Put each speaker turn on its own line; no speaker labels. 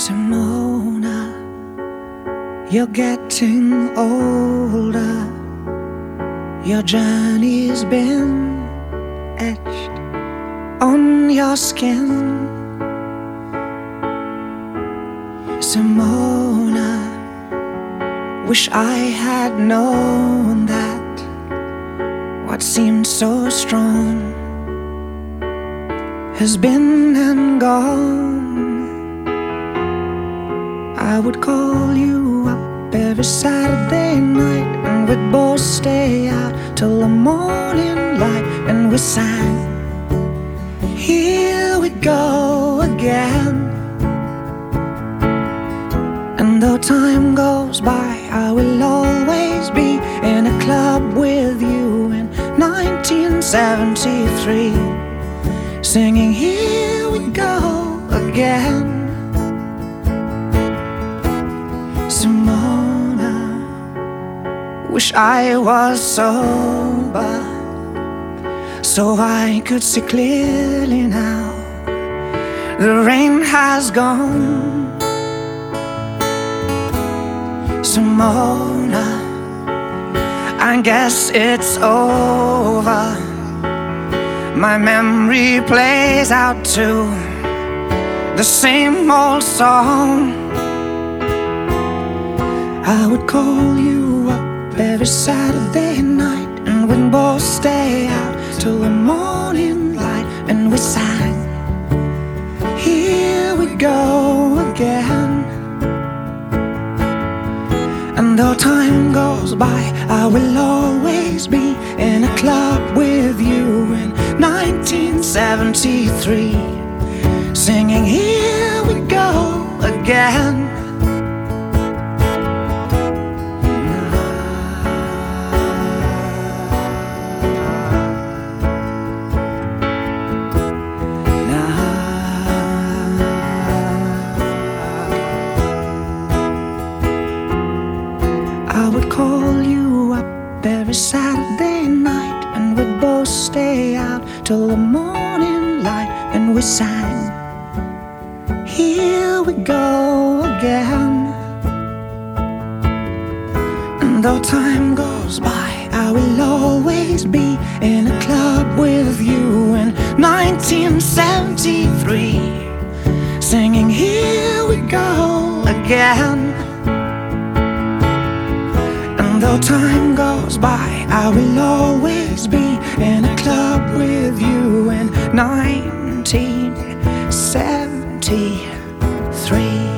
Simona, you're getting older. Your journey's been etched on your skin. Simona, wish I had known that what seemed so strong has been and gone. I would call you up every Saturday night, and we'd both stay out till the morning light, and we sang. Here we go again. And though time goes by, I will always be in a club with you in 1973, singing Here we go again. Wish I was sober so I could see clearly now. The rain has gone. Simona, I guess it's over. My memory plays out to the same old song. I would call you every Saturday night, and we'd both stay out till the morning light, and we sang. Here we go again. And though time goes by, I will always be in a club with you in 1973, singing Here we go again. Every Saturday night, and we'd both stay out till the morning light, and we sang. Here we go again. And though time goes by, I will always be in a club with you in 1973, singing Here we go again. Though time goes by, I will always be in a club with you in 1973.